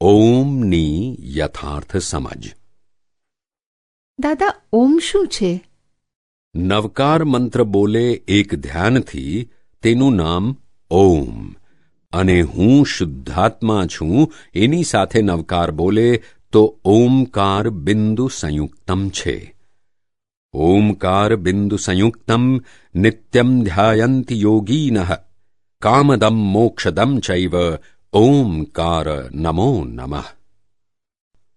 ઓમની યથાર્થ સમજ. દાદા ઓમ શું છે? નવકાર મંત્ર બોલે એક ધ્યાનથી તેનું નામ ઓમ. અને હું શુદ્ધાત્મા છું એની સાથે નવકાર બોલે તો ઓમકાર બિંદુ સંયુક્તમ છે. ઓમકાર બિંદુ સંયુક્તમ નિત્યમ ધ્યાયંતિ યોગીનઃ. કામદમ મોક્ષદમ ચૈવ ઓમકાર નમો નમઃ.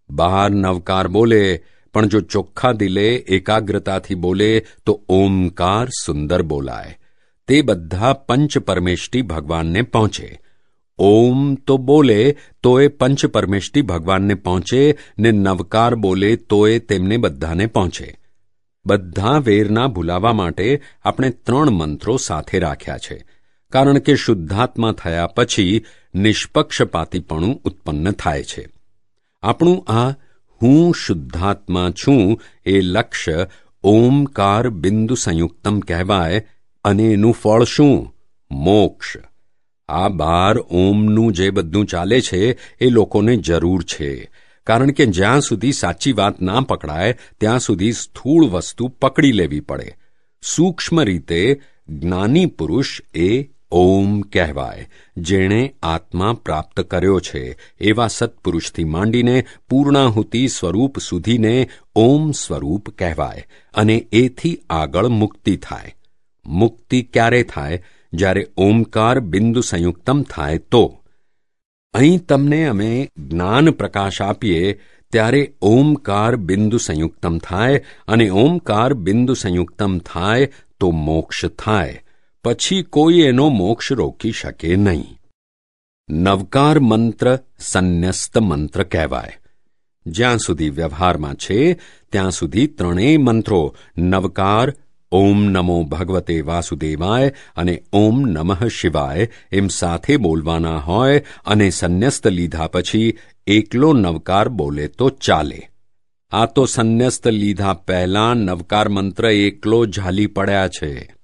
બહાર નવકાર બોલે, પણ જો ચોખ્ખા દિલે એકાગ્રતાથી બોલે, તો ઓમકાર સુંદર બોલાય. તે બધા પંચ પરમેષ્ટી ભગવાનને પહોંચે. ઓમ તો બોલે તો એ પંચ પરમેષ્ટી ભગવાનને પહોંચે, ને નવકાર બોલે તો એ તેમને બધાને પહોંચે. બધા વેરના ભૂલાવા માટે આપણે ત્રણ મંત્રો સાથે રાખ્યા છે. કારણ કે શુદ્ધાત્મા થયા પછી નિષ્પક્ષપાતીપણું ઉત્પન્ન થાય છે. આપણું આ હું શુદ્ધાત્મા છું એ લક્ષ્ય ઓમકાર બિંદુ સંયુક્તમ કહેવાય અને એનું ફળ શું? મોક્ષ. આ બાર ઓમનું જે બધું ચાલે છે એ લોકોને જરૂર છે. કારણ કે જ્યાં સુધી સાચી વાત ના પકડાય, ત્યાં સુધી સ્થૂળ વસ્તુ પકડી લેવી પડે. સૂક્ષ્મ રીતે જ્ઞાની પુરુષ એ ઓમ કહેવાય, જેણે આત્મા પ્રાપ્ત કર્યો છે, એવા સત્પુરુષથી માંડીને પૂર્ણાહુતિ સ્વરૂપ સુધીને ઓમ સ્વરૂપ કહેવાય, અને એથી આગળ મુક્તિ થાય. મુક્તિ ક્યારે થાય? જ્યારે ઓમકાર બિંદુ સંયુક્તમ થાય તો. અહીં તમને અમે જ્ઞાન પ્રકાશ આપીએ, ત્યારે ઓમકાર બિંદુ સંયુક્તમ થાય, અને ઓમકાર બિંદુ સંયુક્તમ થાય તો મોક્ષ થાય. પછી કોઈ એનો મોક્ષ રોકી શકે નહીં. નવકાર મંત્ર સંન્યસ્ત મંત્ર કહેવાય. જ્યાં સુધી વ્યવહારમાં છે, ત્યાં સુધી ત્રણેય મંત્રો નવકાર, ઓમ નમો ભગવતે વાસુદેવાય અને ઓમ નમઃ શિવાય એમ સાથે બોલવાના હોય અને સંન્યસ્ત લીધા પછી એકલો નવકાર બોલે તો ચાલે. આ તો સંન્યસ્ત લીધા પહેલા નવકાર મંત્ર એકલો ઝાલી પડ્યા છે.